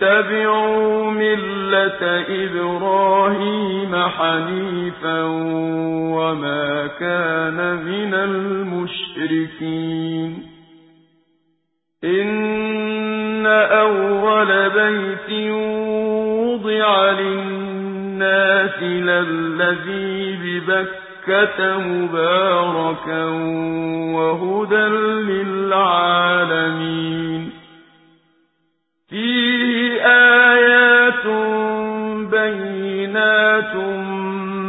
فاتبعوا ملة إبراهيم حنيفا وما كان من المشركين إن أول بيت وضع للناس للذي ببكة مباركا وهدى للعالمين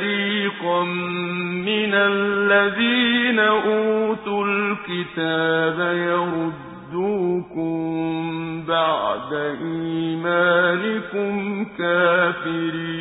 فريقا من الذين أوتوا الكتاب يردوكم بعد إيمانكم كافرين.